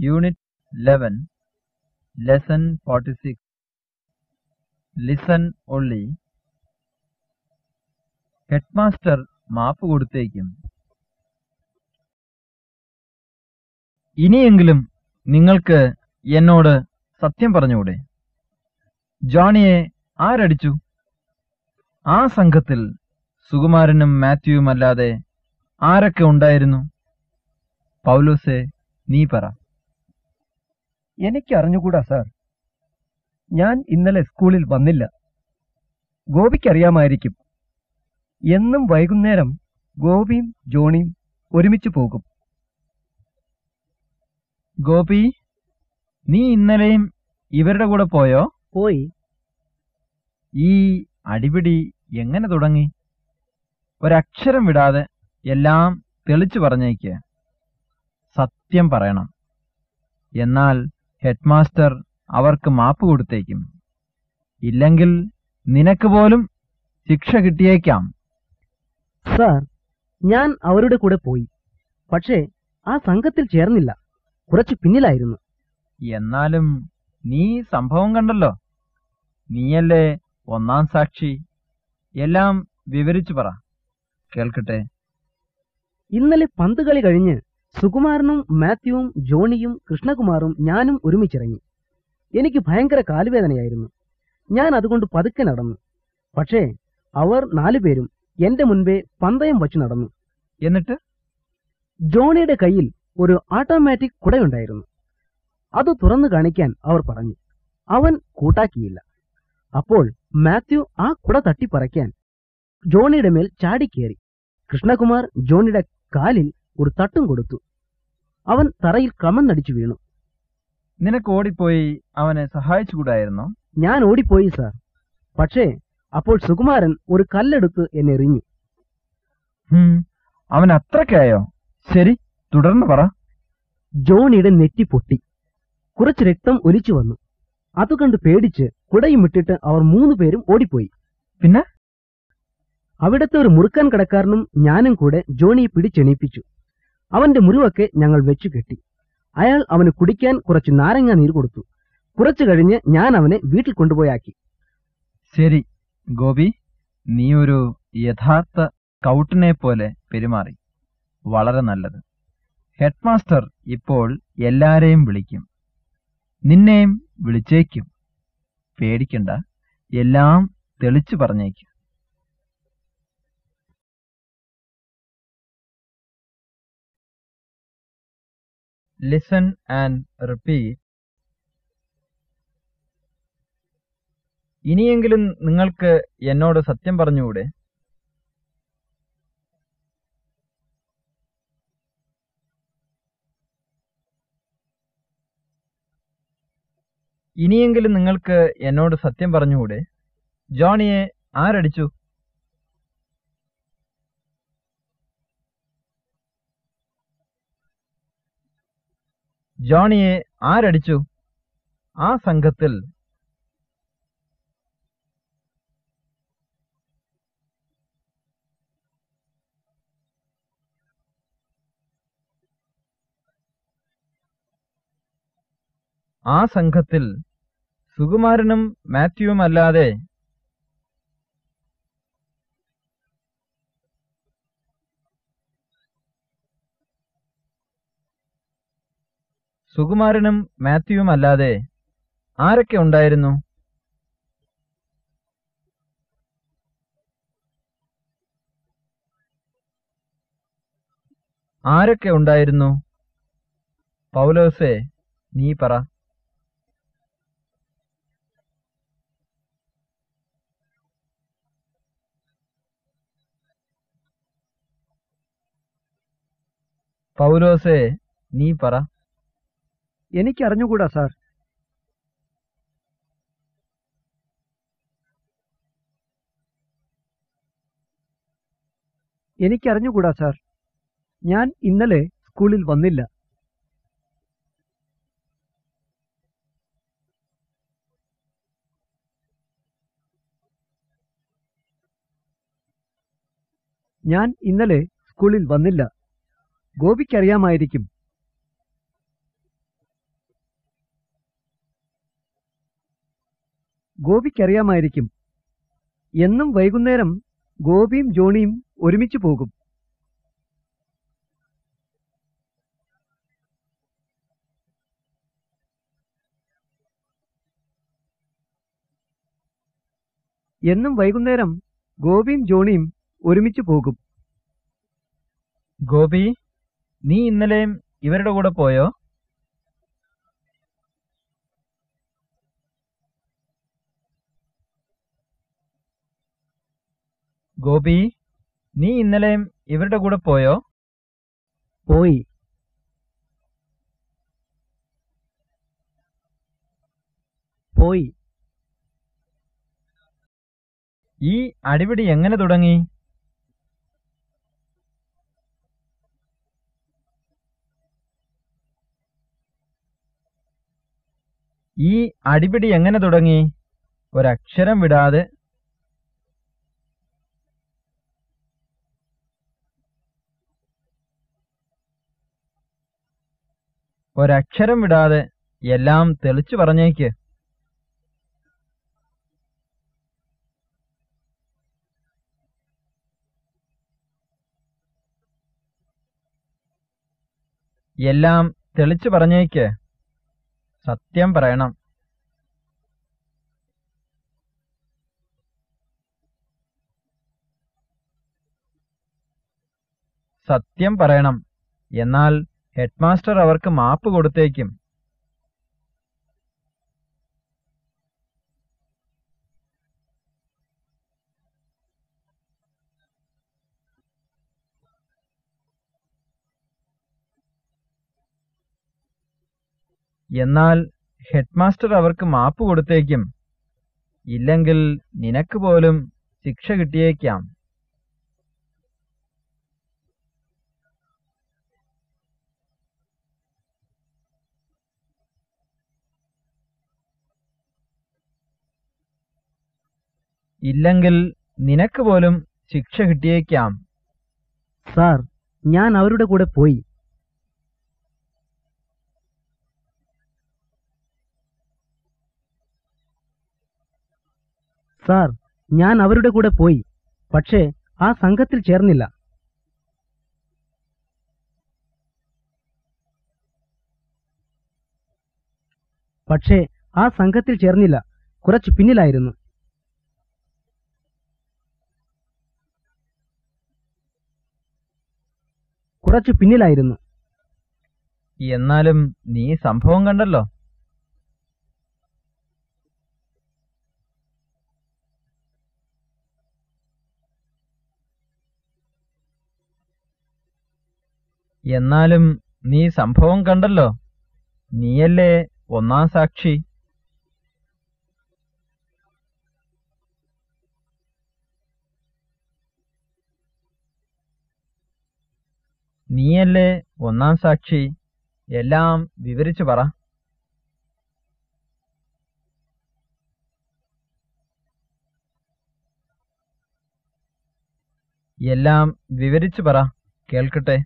Unit eleven lesson forty six listen only headmaster മാപ്പ് കൊടുത്തേക്കും. ഇനിയെങ്കിലും നിങ്ങൾക്ക് എന്നോട് സത്യം പറഞ്ഞുകൂടെ? ജോണിയെ ആരടിച്ചു? ആ സംഘത്തിൽ സുകുമാരനും മാത്യുവുമല്ലാതെ ആരൊക്കെ ഉണ്ടായിരുന്നു? പൗലോസെ നീ പറ. എനിക്ക് അറിഞ്ഞുകൂടാ സാർ. ഞാൻ ഇന്നലെ സ്കൂളിൽ വന്നില്ല. ഗോപിക്കറിയാമായിരിക്കും. എന്നും വൈകുന്നേരം ഗോപിയും ജോണിയും ഒരുമിച്ച് പോകും. ഗോപി നീ ഇന്നലെയും ഇവരുടെ കൂടെ പോയോ? പോയി. ഈ അടിപിടി എങ്ങനെ തുടങ്ങി? ഒരക്ഷരം വിടാതെ എല്ലാം തെളിച്ചു പറഞ്ഞേക്ക്. സത്യം പറയണം. എന്നാൽ ഹെഡ്മാസ്റ്റർ അവർക്ക് മാപ്പ് കൊടുത്തേക്കും. ഇല്ലെങ്കിൽ നിനക്ക് പോലും ശിക്ഷ കിട്ടിയേക്കാം. സാർ ഞാൻ അവരുടെ കൂടെ പോയി. പക്ഷേ ആ സംഘത്തിൽ ചേർന്നില്ല. കുറച്ച് പിന്നിലായിരുന്നു. എന്നാലും നീ സംഭവം കണ്ടല്ലോ. നീയല്ലേ ഒന്നാം സാക്ഷി? എല്ലാം വിവരിച്ചു പറ. കേൾക്കട്ടെ. ഇന്നലെ പന്ത് കളി കഴിഞ്ഞ് സുകുമാരനും മാത്യുവും ജോണിയും കൃഷ്ണകുമാറും ഞാനും ഒരുമിച്ചിറങ്ങി. എനിക്ക് ഭയങ്കര കാലുവേദനയായിരുന്നു. ഞാൻ അതുകൊണ്ട് പതുക്കെ നടന്നു. പക്ഷേ അവർ നാലുപേരും എന്റെ മുൻപേ പന്തയം വച്ചു നടന്നു. എന്നിട്ട്? ജോണിയുടെ കയ്യിൽ ഒരു ഓട്ടോമാറ്റിക് കുടയുണ്ടായിരുന്നു. അത് തുറന്നു കാണിക്കാൻ അവർ പറഞ്ഞു. അവൻ കൂട്ടാക്കിയില്ല. അപ്പോൾ മാത്യു ആ കുട തട്ടിപ്പറയ്ക്കാൻ ജോണിയുടെ മേൽ ചാടിക്കേറി. കൃഷ്ണകുമാർ ജോണിയുടെ കാലിൽ ഒരു തട്ടും കൊടുത്തു. അവൻ തറയിൽ കമന്നടിച്ചു വീണു. നിനക്ക് ഓടിപ്പോയി അവനെ സഹായിച്ചുകൂടായിരുന്നോ? ഞാൻ ഓടിപ്പോയി സാർ. പക്ഷേ അപ്പോൾ സുകുമാരൻ ഒരു കല്ലെടുത്ത് എന്നെ എറിഞ്ഞു. അവൻ അത്രക്കായോ ശരി തുടർന്ന് പറ. ജോണിയുടെ നെറ്റി പൊട്ടി. കുറച്ച് രക്തം ഒലിച്ചു വന്നു. അത് കണ്ട് പേടിച്ച് കുടയും വിട്ടിട്ട് അവർ മൂന്ന് പേരും ഓടിപ്പോയി. പിന്നെ? അവിടുത്തെ ഒരു മുറുക്കാൻ കടക്കാരനും ഞാനും കൂടെ ജോണിയെ പിടിച്ചെണീപ്പിച്ചു. അവന്റെ മുറിവൊക്കെ ഞങ്ങൾ വെച്ചു കെട്ടി. അയാൾ അവന് കുടിക്കാൻ കുറച്ച് നാരങ്ങ നീര് കൊടുത്തു. കുറച്ചു കഴിഞ്ഞ് ഞാൻ അവനെ വീട്ടിൽ കൊണ്ടുപോയാക്കി. ശരി ഗോപി നീ ഒരു യഥാർത്ഥ സ്കൗട്ടിനെ പോലെ പെരുമാറി. വളരെ നല്ലത്. ഹെഡ്മാസ്റ്റർ ഇപ്പോൾ എല്ലാരെയും വിളിക്കും. നിന്നെയും വിളിച്ചേക്കും. പേടിക്കണ്ട എല്ലാം തെളിച്ചു പറഞ്ഞേക്കും. Listen and repeat. ഇനിയെങ്കിലും നിങ്ങൾക്ക് എന്നോട് സത്യം പറഞ്ഞുകൂടെ? ഇനിയെങ്കിലും നിങ്ങൾക്ക് എന്നോട് സത്യം പറഞ്ഞുകൂടെ? ജോണിയെ ആരടിച്ചു? ജോണിയെ ആരടിച്ചു? ആ സംഘത്തിൽ ആ സംഘത്തിൽ സുകുമാരനും മാത്യുവുമല്ലാതെ സുകുമാരനും മാത്യുവും അല്ലാതെ ആരൊക്കെ ഉണ്ടായിരുന്നു? ആരൊക്കെ ഉണ്ടായിരുന്നു? പൗലോസേ നീ പറ. പൗലോസേ നീ പറ. എനിക്ക് അറിഞ്ഞുകൂടാ സാർ. എനിക്കറിഞ്ഞുകൂടാ സാർ. ഞാൻ ഇന്നലെ സ്കൂളിൽ വന്നില്ല. ഞാൻ ഇന്നലെ സ്കൂളിൽ വന്നില്ല. ഗോപിക്കറിയാമായിരിക്കും. ഗോപിക്കറിയാമായിരിക്കും. എന്നും വൈകുന്നേരം ഗോപിയും ജോണിയും ഒരുമിച്ച് പോകും. എന്നും വൈകുന്നേരം ഗോപിയും ജോണിയും ഒരുമിച്ച് പോകും. ഗോപി നീ ഇന്നലെയും ഇവരുടെ കൂടെ പോയോ? ഗോപി നീ ഇന്നലെയും ഇവരുടെ കൂടെ പോയോ? പോയി. പോയി. ഈ അടിപിടി എങ്ങനെ തുടങ്ങി? ഈ അടിപിടി എങ്ങനെ തുടങ്ങി? ഒരക്ഷരം വിടാതെ ഒരക്ഷരം വിടാതെ എല്ലാം തെളിച്ചു പറഞ്ഞേക്ക്. എല്ലാം തെളിച്ചു പറഞ്ഞേക്ക്. സത്യം പറയണം. സത്യം പറയണം. എന്നാൽ ഹെഡ്മാസ്റ്റർ അവർക്ക് മാപ്പ് കൊടുത്തേക്കും. എന്നാൽ ഹെഡ്മാസ്റ്റർ അവർക്ക് മാപ്പ് കൊടുത്തേക്കും. ഇല്ലെങ്കിൽ നിനക്ക് പോലും ശിക്ഷ കിട്ടിയേക്കാം. ഇല്ലെങ്കിൽ നിനക്ക് പോലും ശിക്ഷ കിട്ടിയേക്കാം. സാർ ഞാൻ അവരുടെ കൂടെ പോയി. സാർ ഞാൻ അവരുടെ കൂടെ പോയി പക്ഷേ ആ സംഘത്തിൽ ചേർന്നില്ല. പക്ഷേ ആ സംഘത്തിൽ ചേർന്നില്ല കുറച്ച് പിന്നിലായിരുന്നു. കുറച്ച് പിന്നിലായിരുന്നു. എന്നാലും നീ സംഭവം കണ്ടല്ലോ. എന്നാലും നീ സംഭവം കണ്ടല്ലോ. നീയല്ലേ ഒന്നാം സാക്ഷി? നീയല്ലേ ഒന്നാം സാക്ഷി? എല്ലാം വിവരിച്ചു പറ. എല്ലാം വിവരിച്ചു പറ കേൾക്കട്ടെ.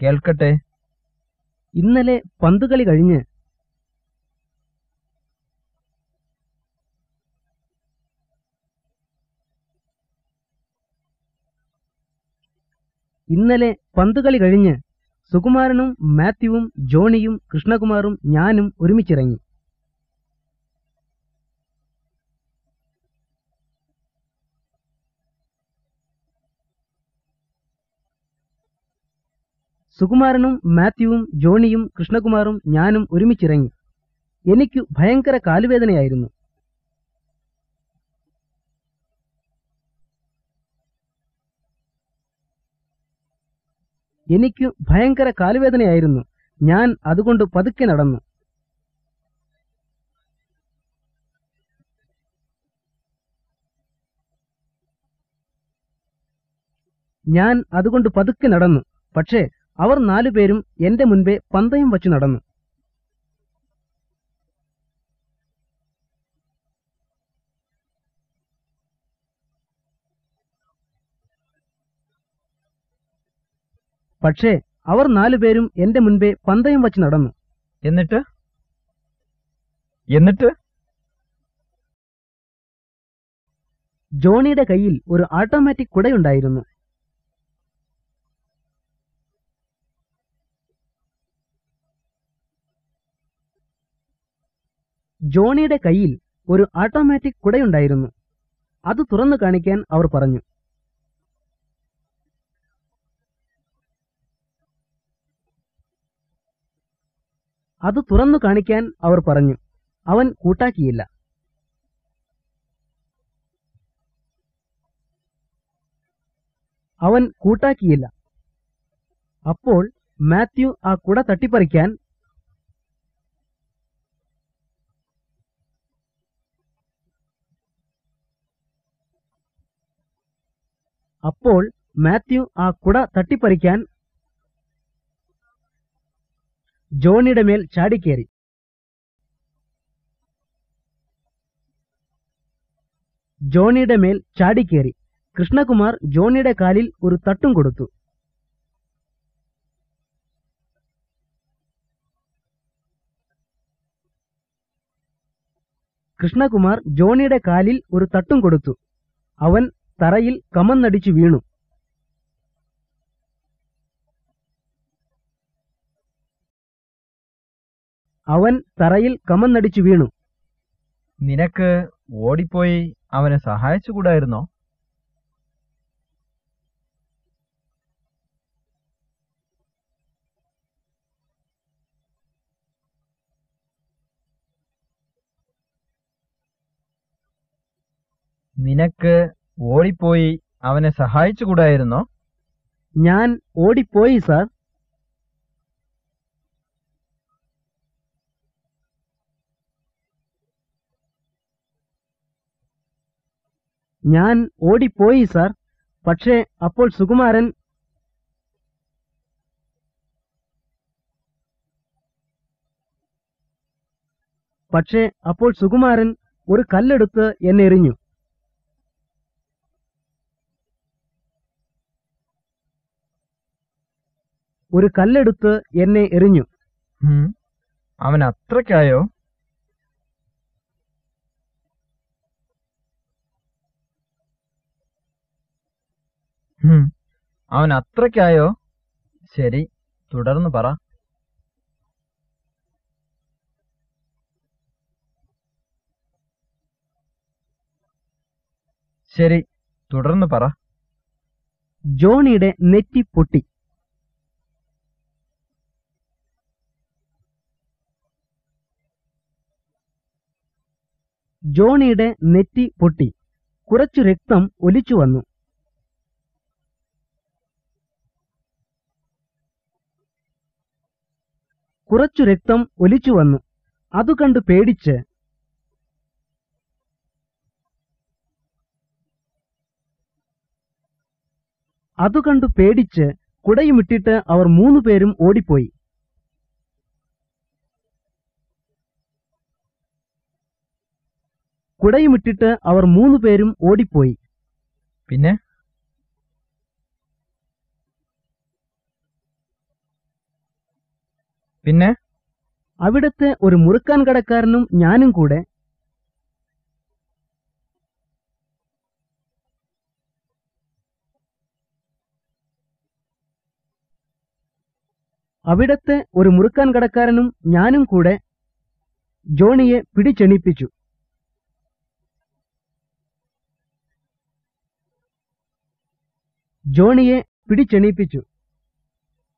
കേൾക്കട്ടെ. ഇന്നലെ പന്തുകളി കഴിഞ്ഞ് ഇന്നലെ പന്തുകളി കഴിഞ്ഞ് സുകുമാരനും മാത്യുവും ജോണിയും കൃഷ്ണകുമാറും ഞാനും ഒരുമിച്ചിറങ്ങി. സുകുമാരനും മാത്യുവും ജോണിയും കൃഷ്ണകുമാറും ഞാനും ഒരുമിച്ചിറങ്ങി. എനിക്ക് ഭയങ്കര കാലുവേദനയായിരുന്നു. എനിക്ക് ഭയങ്കര കാലുവേദനയായിരുന്നു. ഞാൻ അതുകൊണ്ട് പതുക്കെ നടന്നു. ഞാൻ അതുകൊണ്ട് പതുക്കെ നടന്നു. പക്ഷേ അവർ നാലുപേരും എന്റെ മുൻപേ പന്തയം വച്ചു നടന്നു. പക്ഷേ അവർ നാലുപേരും എന്റെ മുൻപേ പന്തയം വച്ച് നടന്നു. എന്നിട്ട്? എന്നിട്ട്? ജോണിയുടെ കയ്യിൽ ഒരു ഓട്ടോമാറ്റിക് കുടയുണ്ടായിരുന്നു. ജോണിയുടെ കയ്യിൽ ഒരു ഓട്ടോമാറ്റിക് കുടയുണ്ടായിരുന്നു. അത് തുറന്നു കാണിക്കാൻ അവർ പറഞ്ഞു. അത് തുറന്നു കാണിക്കാൻ അവർ പറഞ്ഞു. അവൻ കൂട്ടാക്കിയില്ല. അവൻ കൂട്ടാക്കിയില്ല. അപ്പോൾ മാത്യു ആ കുട തട്ടിപ്പറിക്കാൻ അപ്പോൾ മാത്യു ആ കുട തട്ടിപ്പറിക്കാൻ ജോണിയുടെ മേൽ ചാടിക്കേറി. ജോണിയുടെ മേൽ ചാടിക്കേറി. കൃഷ്ണകുമാർ ജോണിയുടെ കാലിൽ ഒരു തട്ടും കൊടുത്തു. കൃഷ്ണകുമാർ ജോണിയുടെ കാലിൽ ഒരു തട്ടും കൊടുത്തു. അവൻ തറയിൽ കമന്നടിച്ചു വീണു. അവൻ തറയിൽ കമന്നടിച്ചു വീണു. നിനക്ക് ഓടിപ്പോയി അവനെ സഹായിച്ചുകൂടായിരുന്നോ? നിനക്ക് ഓടിപ്പോയി അവനെ സഹായിച്ചുകൂടായിരുന്നോ? ഞാൻ ഓടിപ്പോയി സാർ. ഞാൻ ഓടിപ്പോയി സാർ. പക്ഷേ അപ്പോൾ സുകുമാരൻ പക്ഷേ അപ്പോൾ സുകുമാരൻ ഒരു കല്ലെടുത്ത് എന്നെ എറിഞ്ഞു. ഒരു കല്ലെടുത്ത് എന്നെ എറിഞ്ഞു. അവൻ അത്രയ്ക്കായോ? അവൻ അത്രയ്ക്കായോ? ശരി തുടർന്ന് പറ. ശരി തുടർന്ന് പറ. ജോണിയുടെ നെറ്റി പൊട്ടി. ജോണിയുടെ നെറ്റി പൊട്ടി. കുറച്ചു രക്തം ഒലിച്ചു വന്നു. കുറച്ചു രക്തം ഒലിച്ചു വന്നു. അതു കണ്ടു പേടിച്ച് അതു കണ്ടു പേടിച്ച് കുടയുമിട്ടിട്ട് അവർ മൂന്നു പേരും ഓടിപ്പോയി. കുടയുമിട്ടിട്ട് അവർ മൂന്നു പേരും ഓടിപ്പോയി. പിന്നെ? പിന്നെ? അവിടുത്തെ ഒരു മുറുക്കാൻ കടക്കാരനും ഞാനും കൂടെ. അവിടത്തെ ഒരു മുറുക്കാൻ കടക്കാരനും ഞാനും കൂടെ ജോണിയെ പിടിച്ചെണിപ്പിച്ചു. ജോണിയെ പിടിച്ചെണീപ്പിച്ചു.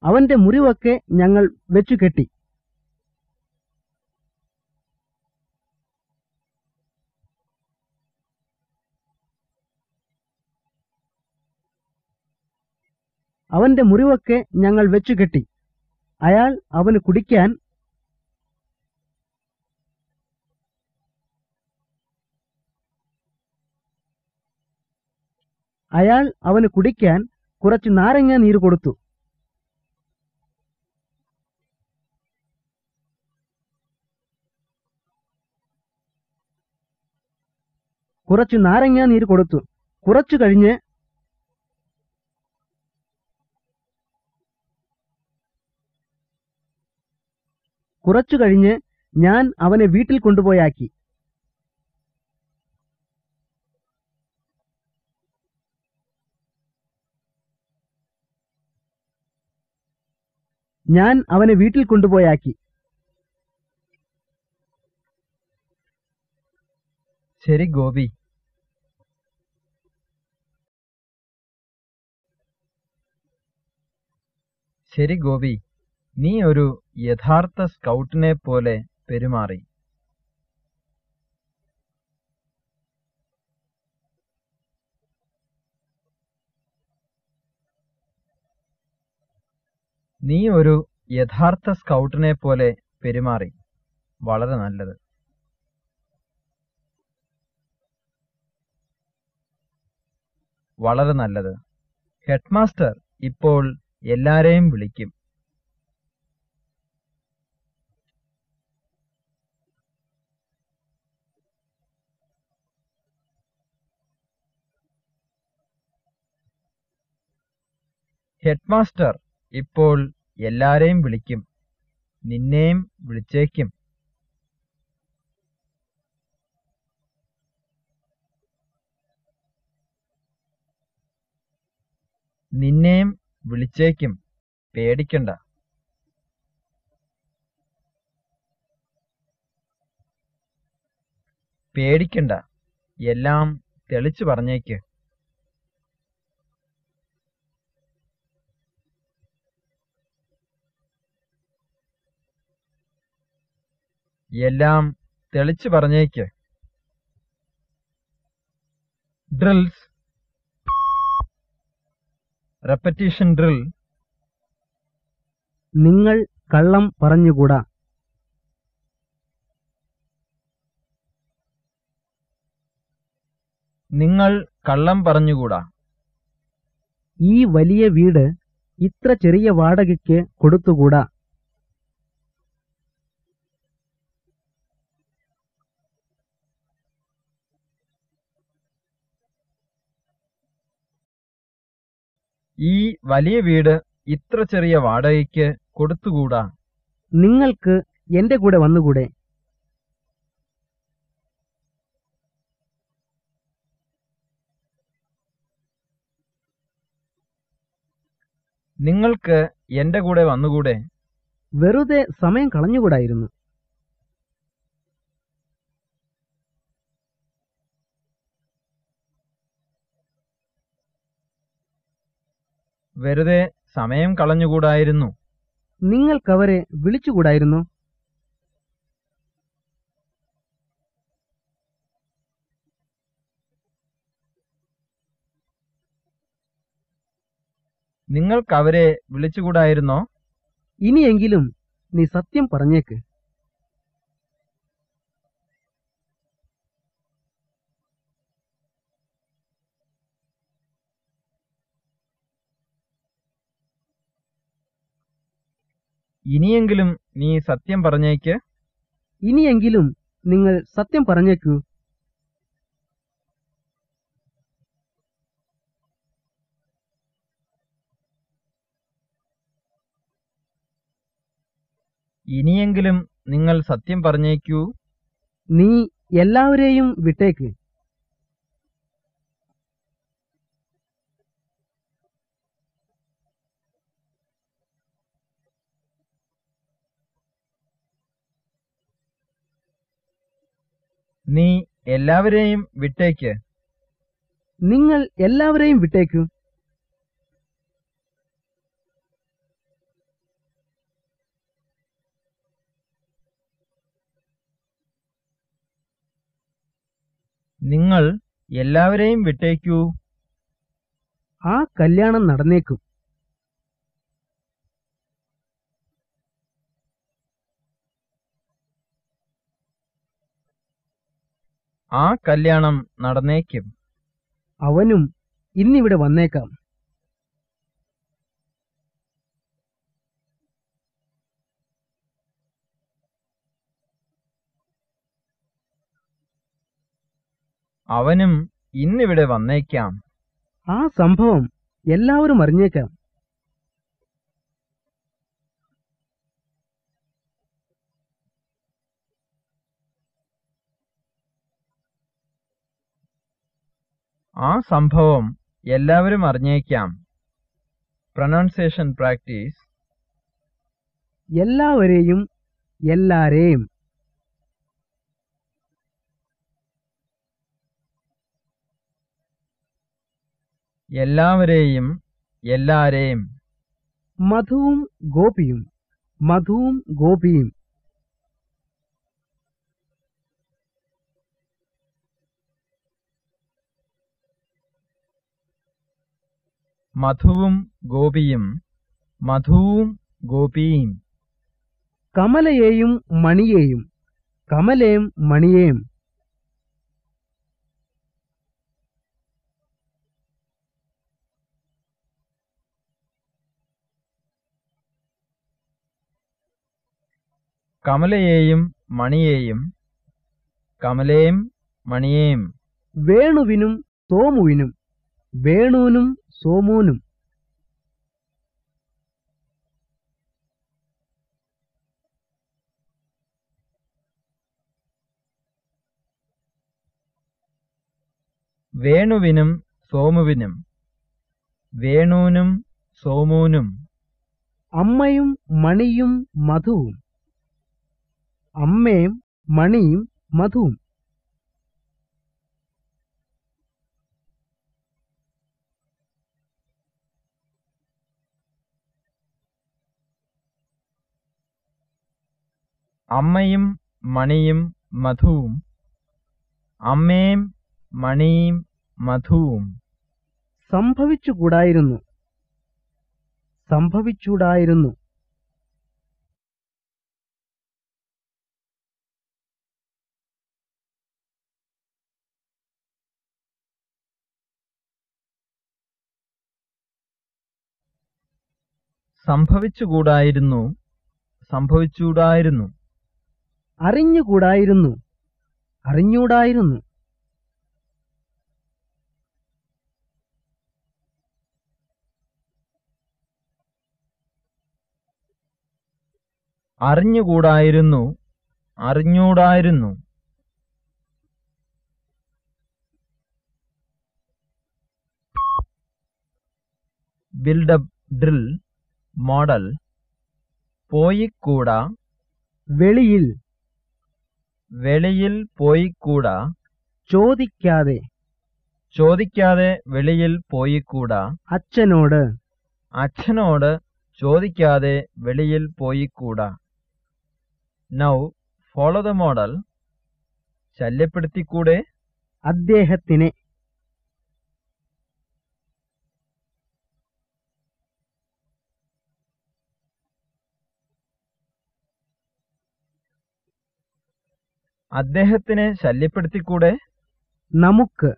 അവന്റെ മുറിവൊക്കെ ഞങ്ങൾ വെച്ചു കെട്ടി. അവന്റെ മുറിവൊക്കെ ഞങ്ങൾ വെച്ചു കെട്ടി. അയാൾ അവന് കുടിക്കാൻ അയാൾ അവന് കുടിക്കാൻ കുറച്ച് നാരങ്ങ നീര് കൊടുത്തു. കുറച്ചു നാരങ്ങ നീര് കൊടുത്തു. കുറച്ചു കഴിഞ്ഞ് കുറച്ചു കഴിഞ്ഞ് ഞാൻ അവനെ വീട്ടിൽ കൊണ്ടുപോയാക്കി. ഞാൻ അവനെ വീട്ടിൽ കൊണ്ടുപോയാക്കി. ശരി ഗോപി. ശരി ഗോപി നീ ഒരു യഥാർത്ഥ സ്കൗട്ടിനെ പോലെ പെരുമാറി. നീ ഒരു യഥാർത്ഥ സ്കൗട്ടിനെ പോലെ പെരുമാറി. വളരെ നല്ലത്. വളരെ നല്ലത്. ഹെഡ്മാസ്റ്റർ ഇപ്പോൾ എല്ലാരെയും വിളിക്കും. ഹെഡ്മാസ്റ്റർ ഇപ്പോൾ എല്ലാരെയും വിളിക്കും. നിന്നെയും വിളിച്ചേക്കും. നിന്നെയും വിളിച്ചേക്കും. പേടിക്കണ്ട. പേടിക്കണ്ട. എല്ലാം തെളിച്ചു പറഞ്ഞേക്ക്. എല്ലാം തെളിച്ചു പറഞ്ഞേക്ക്. ഡ്രിൽസ്. റെപ്പറ്റീഷൻ ഡ്രിൽ നിങ്ങൾ കള്ളം പറഞ്ഞുകൂടാ? നിങ്ങൾ കള്ളം പറഞ്ഞുകൂടാ? ഈ വലിയ വീട് ഇത്ര ചെറിയ വാടകയ്ക്ക് കൊടുത്തുകൂടാ? ഈ വലിയ വീട് ഇത്ര ചെറിയ വാടകയ്ക്ക് കൊടുത്തുകൂടാ? നിങ്ങൾക്ക് എന്റെ കൂടെ വന്നുകൂടെ? നിങ്ങൾക്ക് എന്റെ കൂടെ വന്നുകൂടെ? വെറുതെ സമയം കളഞ്ഞുകൂടായിരുന്നു. വെറുതെ സമയം കളഞ്ഞുകൂടായിരുന്നു. നിങ്ങൾക്കവരെ വിളിച്ചുകൂടായിരുന്നു? നിങ്ങൾക്കവരെ വിളിച്ചുകൂടായിരുന്നോ? ഇനിയെങ്കിലും നീ സത്യം പറഞ്ഞേക്ക്. ഇനിയെങ്കിലും നീ സത്യം പറഞ്ഞേക്ക്. ഇനിയെങ്കിലും നിങ്ങൾ സത്യം പറഞ്ഞേക്കൂ. ഇനിയെങ്കിലും നിങ്ങൾ സത്യം പറഞ്ഞേക്കൂ. നീ എല്ലാവരെയും വിട്ടേക്ക്. നീ എല്ലാവരെയും വിട്ടേക്ക്. നിങ്ങൾ എല്ലാവരെയും വിട്ടേക്കൂ. നിങ്ങൾ എല്ലാവരെയും വിട്ടേക്കൂ. ആ കല്യാണം നടന്നേക്കും. ആ കല്യാണം നടന്നേക്കും. അവനും ഇന്നിവിടെ വന്നേക്കാം. അവനും ഇന്നിവിടെ വന്നേക്കാം. ആ സംഭവം എല്ലാവരും അറിഞ്ഞേക്കാം. ആ സംഭവം എല്ലാവരും അറിഞ്ഞേക്കാം. പ്രൊനൗൺസിയേഷൻ പ്രാക്ടീസ് എല്ലാവരെയും എല്ലാരെയും. എല്ലാവരെയും എല്ലാരെയും. മധുവും ഗോപിയും മധുവും ഗോപിയും. മധുവും ഗോപിയും മധുവും ഗോപിയും. കമലയെയും മണിയെയും കമലേം മണിയേം കമലയെയും മണിയെയും കമലേം മണിയേം. വേണുവിനും തോമുവിനും വേണുവിനും സോമുവിനും വേണുവിനും സോമുവിനും വേണുവിനും സോമുവിനും അമ്മയും മണിയും മധുവും അമ്മയും മണിയും മധുവും. അമ്മയും മണിയും മധുവും. അമ്മയും മണിയും മധുവും. സംഭവിച്ചുകൂടായിരുന്നു. സംഭവിച്ചൂടായിരുന്നു സംഭവിച്ചുകൂടായിരുന്നു. സംഭവിച്ചൂടായിരുന്നു അറിഞ്ഞുകൂടായിരുന്നു. അറിഞ്ഞൂടായിരുന്നു അറിഞ്ഞുകൂടായിരുന്നു. അറിഞ്ഞൂടായിരുന്നു ബിൽഡപ്പ് ഡ്രിൽ മോഡൽ പോയിക്കൂടാ വെളിയിൽ. വെളിയിൽ പോയിക്കൂടാ? ചോദിക്കാതെ. ചോദിക്കാതെ വെളിയിൽ പോയിക്കൂടാ? അച്ഛനോട്. അച്ഛനോട് ചോദിക്കാതെ വെളിയിൽ പോയിക്കൂടാ? നൗ ഫോളോ ദ മോഡൽ ശല്യപ്പെടുത്തിക്കൂടെ? അദ്ദേഹത്തിനെ അദ്ദേഹത്തിനെ ശല്യപ്പെടുത്തിക്കൂടെ? നമുക്ക്.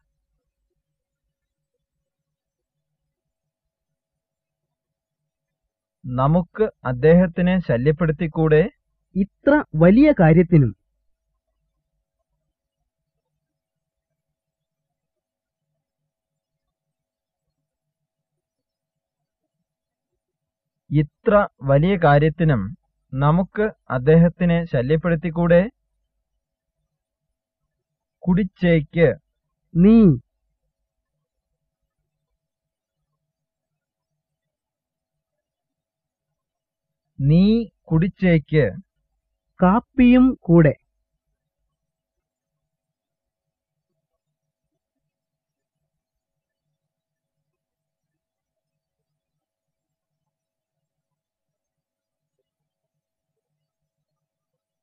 നമുക്ക് അദ്ദേഹത്തിനെ ശല്യപ്പെടുത്തിക്കൂടെ? ഇത്ര വലിയ കാര്യത്തിനും. ഇത്ര വലിയ കാര്യത്തിനും നമുക്ക് അദ്ദേഹത്തിനെ ശല്യപ്പെടുത്തിക്കൂടെ? കുടിച്ചേക്ക്. നീ. നീ കുടിച്ചേക്ക്. കാപ്പിയും കൂടെ.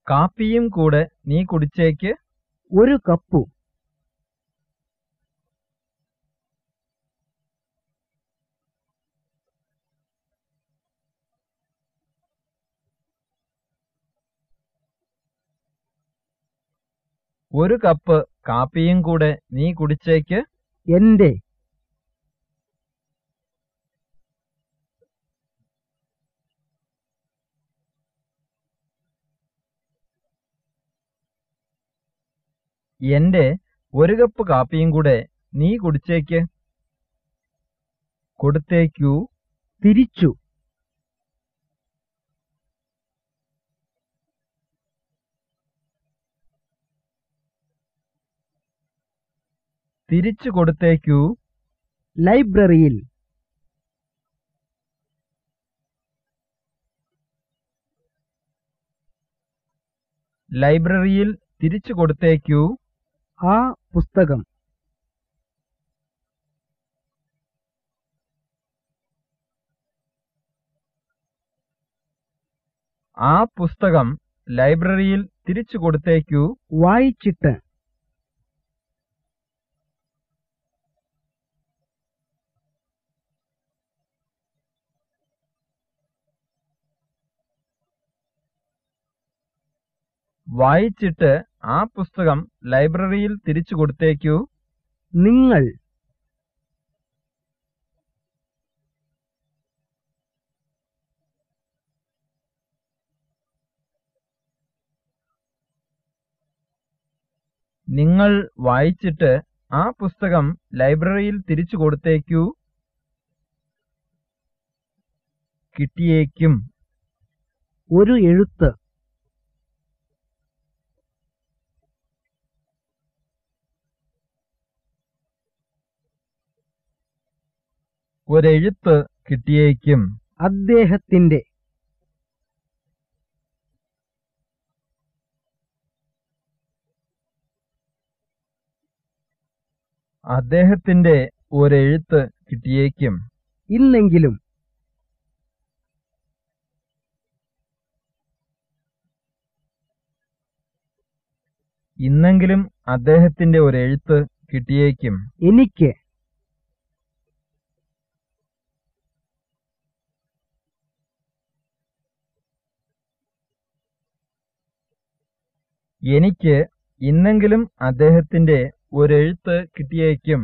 കാപ്പിയും കൂടെ നീ കുടിച്ചേക്ക്. ഒരു കപ്പ് ഒരു കപ്പ് കാപ്പിയും കൂടെ നീ കുടിച്ചേക്ക്. എന്റെ എന്റെ ഒരു കപ്പ് കാപ്പിയും കൂടെ നീ കുടിച്ചേക്ക്. കൊടുത്തേക്കൂ. തിരിച്ചു. തിരിച്ചു കൊടുത്തേക്കൂ. ലൈബ്രറിയിൽ. ലൈബ്രറിയിൽ തിരിച്ചു കൊടുത്തേക്കൂ. ആ പുസ്തകം. ആ പുസ്തകം ലൈബ്രറിയിൽ തിരിച്ചു കൊടുത്തേക്കൂ. വായിച്ചിട്ട് വായിച്ചിട്ട് ആ പുസ്തകം ലൈബ്രറിയിൽ തിരിച്ചു കൊടുത്തേക്കൂ. നിങ്ങൾ നിങ്ങൾ വായിച്ചിട്ട് ആ പുസ്തകം ലൈബ്രറിയിൽ തിരിച്ചു കൊടുത്തേക്കൂ. കിട്ടിയേക്കും. ഒരു എഴുത്ത്. ഒരെഴുത്ത് കിട്ടിയേക്കും. അദ്ദേഹത്തിന്റെ അദ്ദേഹത്തിന്റെ ഒരെഴുത്ത് കിട്ടിയേക്കും. ഇല്ലെങ്കിലും ഇന്നെങ്കിലും അദ്ദേഹത്തിന്റെ ഒരെഴുത്ത് കിട്ടിയേക്കും. എനിക്ക് എനിക്ക് ഇന്നെങ്കിലും അദ്ദേഹത്തിന്റെ ഒരെഴുത്ത് കിട്ടിയേക്കും.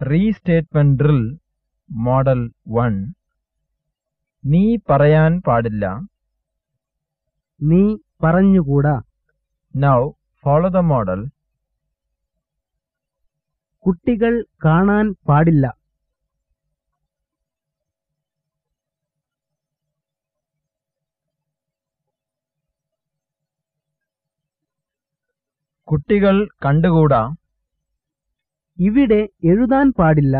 റീസ്റ്റേറ്റ്മെന്റ് ഡ്രിൽ മോഡൽ വൺ നീ പറയാൻ പാടില്ല. നീ പറഞ്ഞുകൂടാ. നൗ ഫോളോ ദ മോഡൽ കുട്ടികൾ കാണാൻ പാടില്ല. കുട്ടികൾ കണ്ടുകൂടാ? ഇവിടെ എഴുതാൻ പാടില്ല.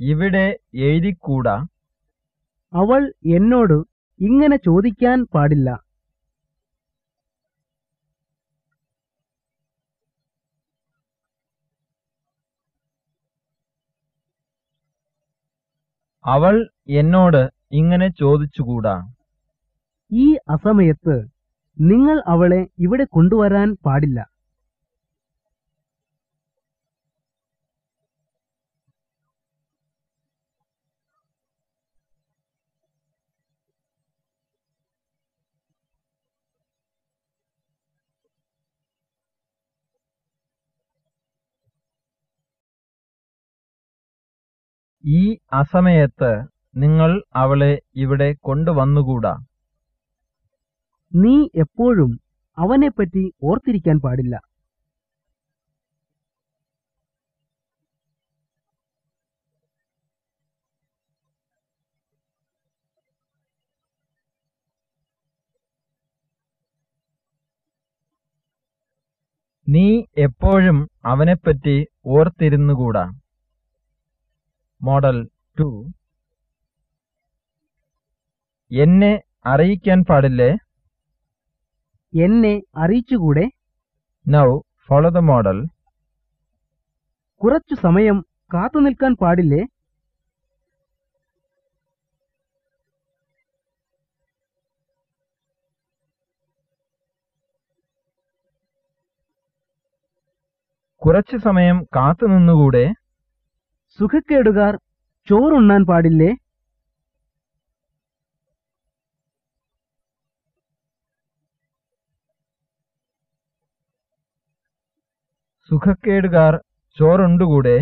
ഇവിടെ എഴുതിക്കൂടാ? അവൾ എന്നോട് ഇങ്ങനെ ചോദിക്കാൻ പാടില്ല. അവൾ എന്നോട് ഇങ്ങനെ ചോദിച്ചുകൂടാ? ഈ അസമയത്ത് നിങ്ങൾ അവളെ ഇവിടെ കൊണ്ടുവരാൻ പാടില്ല. ഈ അസമയത്ത് നിങ്ങൾ അവളെ ഇവിടെ കൊണ്ടുവന്നുകൂടാ? നീ എപ്പോഴും അവനെപ്പറ്റി ഓർത്തിരിക്കാൻ പാടില്ല. നീ എപ്പോഴും അവനെപ്പറ്റി ഓർത്തിരുന്നുകൂടാ? Model to. എന്നെ അറിയിക്കാൻ പാടില്ലേ? എന്നെ അറിയിച്ചുകൂടെ? നൗ ഫോളോ ദ മോഡൽ കുറച്ചു സമയം കാത്തു നിൽക്കാൻ പാടില്ലേ? കുറച്ചു സമയം കാത്തുനിന്നുകൂടെ സുഖക്കേടുകാർ ചോറുണ്ണാൻ പാടില്ലേ? സുഖക്കേടുകാർ ചോറുണ്ടുകൂടെ?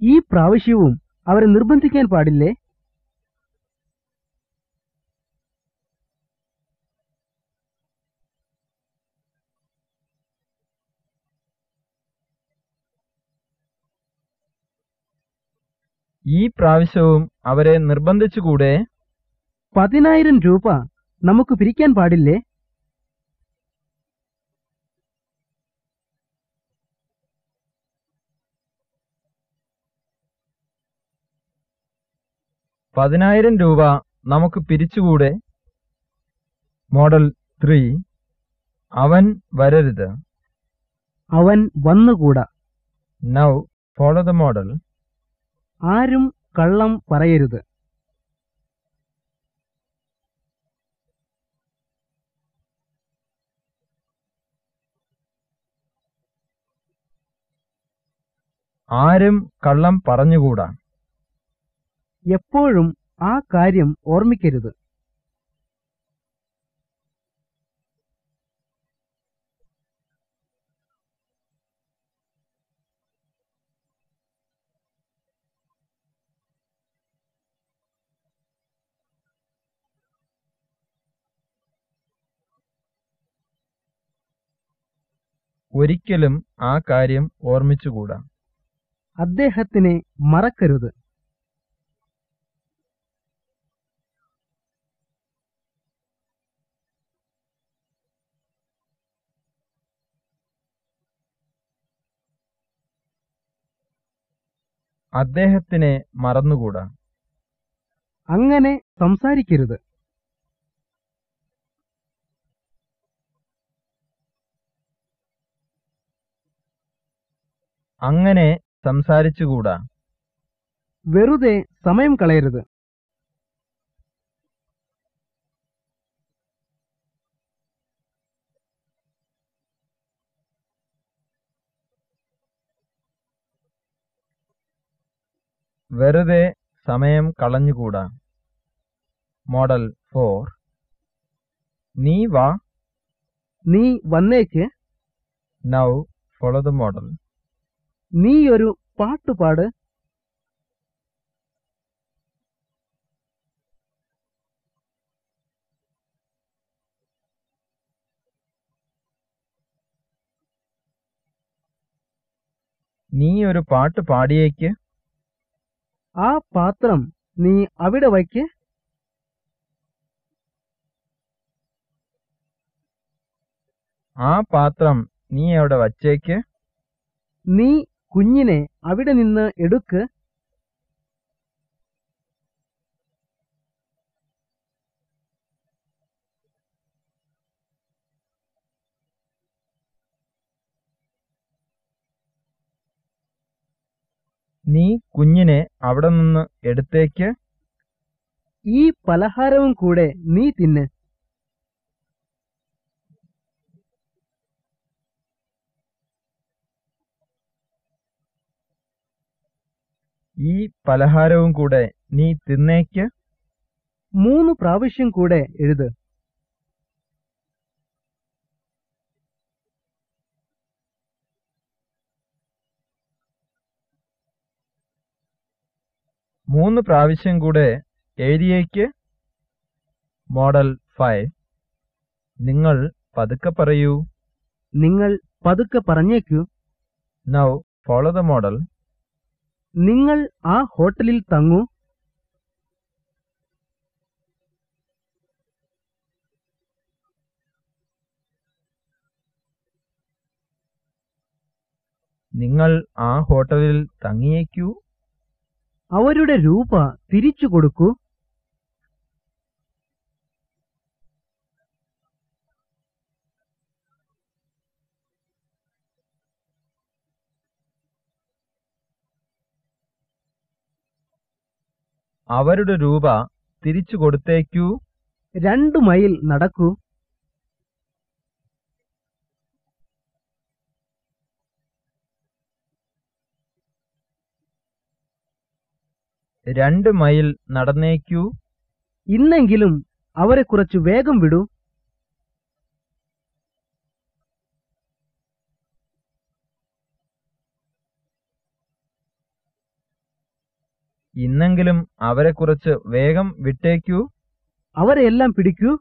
ഈ പ്രാവശ്യവും അവരെ നിർബന്ധിക്കാൻ പാടില്ലേ? ഈ പ്രാവശ്യവും അവരെ നിർബന്ധിച്ചുകൂടെ? പതിനായിരം രൂപ നമുക്ക് പിരിക്കാൻ പാടില്ലേ? പതിനായിരം രൂപ നമുക്ക് പിരിച്ചുകൂടെ? Model three. അവൻ വരരുത്. അവൻ വന്നുകൂടാ. നൗ ഫോളോ ദ മോഡൽ ആരും കള്ളം പറയരുത്. ആരും കള്ളം പറഞ്ഞുകൂടാ. എപ്പോഴും ആ കാര്യം ഓർമ്മിക്കരുത്. ഒരിക്കലും ആ കാര്യം ഓർമ്മിച്ചുകൂടാ. അദ്ദേഹത്തിനെ മറക്കരുത്. അദ്ദേഹത്തിനെ മറന്നുകൂടാ. അങ്ങനെ സംസാരിക്കരുത്. അങ്ങനെ സംസാരിച്ചുകൂടാ? വെറുതെ സമയം കളയരുത്. വെറുതെ സമയം കളഞ്ഞുകൂടാ? Model four. നീ വാ. നീ വന്നേക്ക്. Now follow the model. നീ ഒരു പാട്ടുപാട് നീ ഒരു പാട്ട് പാടിയേക്ക്. ആ പാത്രം നീ അവിടെ വയ്ക്ക്. ആ പാത്രം നീ അവിടെ വച്ചേക്ക്. നീ കുഞ്ഞിനെ അവിടെ നിന്ന് എടുക്ക്. നീ കുഞ്ഞിനെ അവിടെ നിന്ന് എടുത്തേക്ക്. ഈ പലഹാരവും കൂടെ നീ തിന്ന്. ഈ പലഹാരവും കൂടെ നീ തിന്നേക്ക്. മൂന്ന് പ്രാവശ്യം കൂടെ എഴുത്. മൂന്ന് പ്രാവശ്യം കൂടെ എഴുതിയേക്ക്. Model five. നിങ്ങൾ പതുക്കെ പറയൂ. നിങ്ങൾ പതുക്കെ പറഞ്ഞേക്കൂ. നൗ ഫോളോ ദ മോഡൽ നിങ്ങൾ ആ ഹോട്ടലിൽ തങ്ങൂ. നിങ്ങൾ ആ ഹോട്ടലിൽ തങ്ങിയേക്കൂ. അവരുടെ രൂപ തിരിച്ചു കൊടുക്കൂ. അവരുടെ രൂപ തിരിച്ചു കൊടുത്തേക്കൂ. രണ്ടു മൈൽ നടക്കൂ. രണ്ട് മൈൽ നടന്നേക്കൂ. ഇന്നെങ്കിലും അവരെ കുറച്ചു വേഗം വിടൂ. ഇന്നെങ്കിലും അവരെ കുറിച്ച് വേഗം വിട്ടേക്കൂ. അവരെ എല്ലാം പിടിക്കൂ.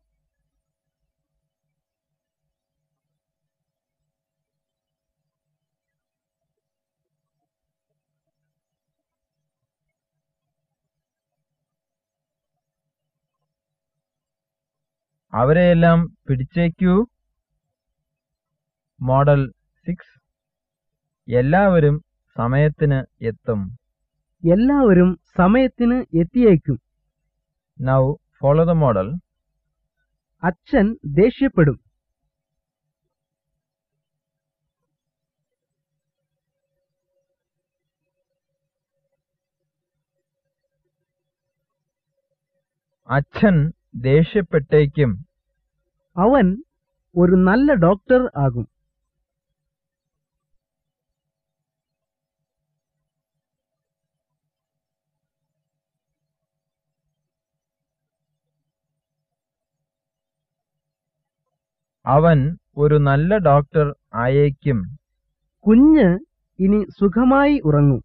അവരെയെല്ലാം പിടിച്ചേക്കൂ. മോഡൽ സിക്സ് എല്ലാവരും സമയത്തിന് എത്തും. എല്ലാവരും സമയത്തിന് എത്തിയേക്കും. നൗ ഫോളോ ദ മോഡൽ അച്ഛൻ ദേഷ്യപ്പെടും. അച്ഛൻ ദേഷ്യപ്പെട്ടേക്കും. അവൻ ഒരു നല്ല ഡോക്ടർ ആകും. അവൻ ഒരു നല്ല ഡോക്ടർ ആയേക്കും. കുഞ്ഞ് ഇനി സുഖമായി ഉറങ്ങും.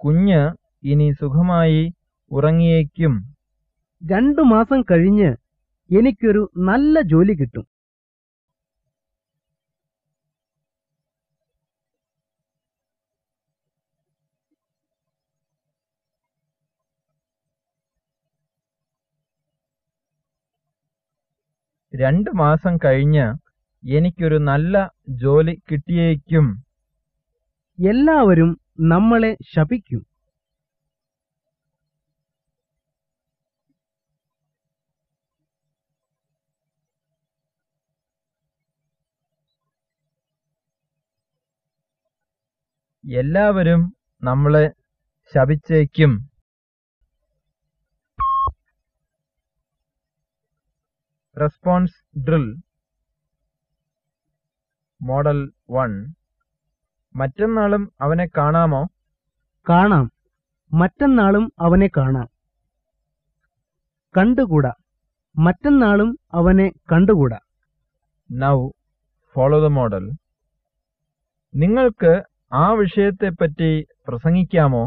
കുഞ്ഞ് ഇനി സുഖമായി ഉറങ്ങിയേക്കും. രണ്ടു മാസം കഴിഞ്ഞ് എനിക്കൊരു നല്ല ജോലി കിട്ടും. രണ്ട് മാസം കഴിഞ്ഞ് എനിക്കൊരു നല്ല ജോലി കിട്ടിയേക്കും. എല്ലാവരും നമ്മളെ ശപിക്കും. എല്ലാവരും നമ്മളെ ശപിച്ചേക്കും. Response drill. Model one. മറ്റന്നാളും അവനെ കാണാമോ? കാണാം. മറ്റന്നാളും അവനെ കാണാം. കണ്ടുകൂടാ. മറ്റന്നാളും അവനെ കണ്ടുകൂടാ. നൗ ഫോളോ ദ മോഡൽ നിങ്ങൾക്ക് ആ വിഷയത്തെപ്പറ്റി പ്രസംഗിക്കാമോ?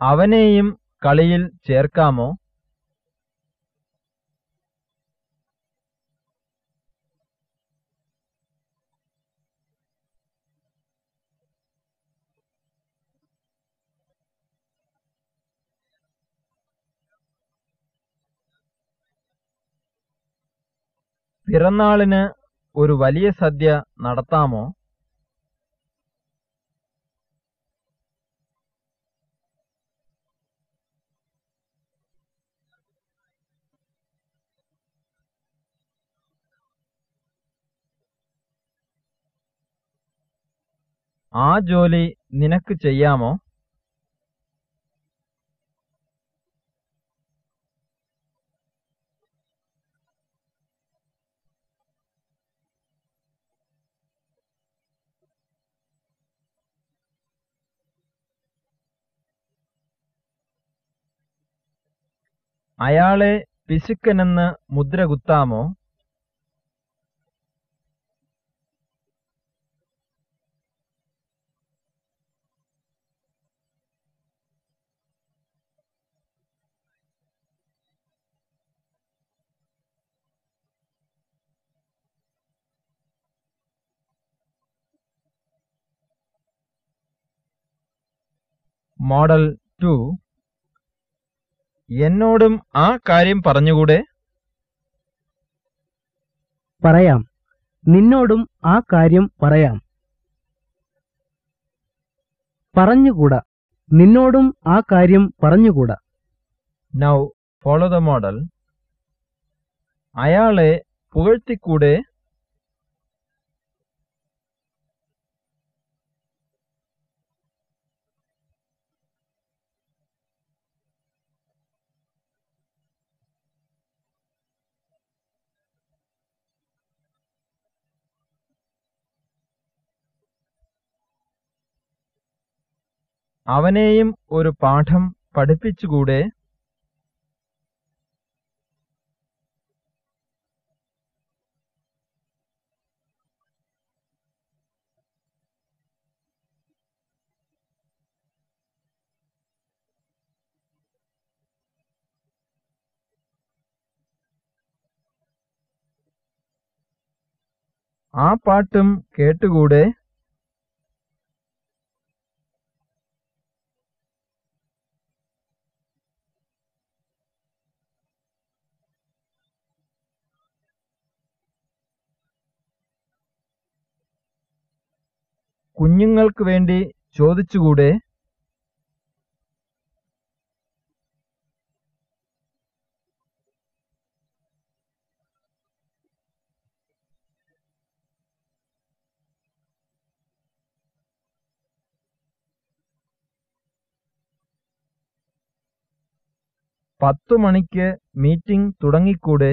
അവനെയും കളിയിൽ ചേർക്കാമോ? പിറന്നാളിന് ഒരു വലിയ സദ്യ നടത്താമോ? ആ ജോലി നിനക്ക് ചെയ്യാമോ? അയാളെ പിശുക്കനെന്ന് മുദ്ര മോഡൽ ടു. എന്നോടും ആ കാര്യം പറഞ്ഞുകൂടെ? പറയാം. നിന്നോടും ആ കാര്യം പറയാം. പറഞ്ഞുകൂടാ. നിന്നോടും ആ കാര്യം പറഞ്ഞുകൂടാ. നൗ ഫോളോ ദ മോഡൽ അയാളെ പുകഴ്ത്തിക്കൂടെ? അവനെയും ഒരു പാഠം പഠിപ്പിച്ചുകൂടെ? ആ പാട്ടും കേട്ടുകൂടെ? കുഞ്ഞുങ്ങൾക്ക് വേണ്ടി ചോദിച്ചുകൂടെ? പത്തു മണിക്ക് മീറ്റിംഗ് തുടങ്ങിക്കൂടെ?